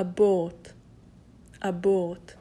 אבורט, אבורט.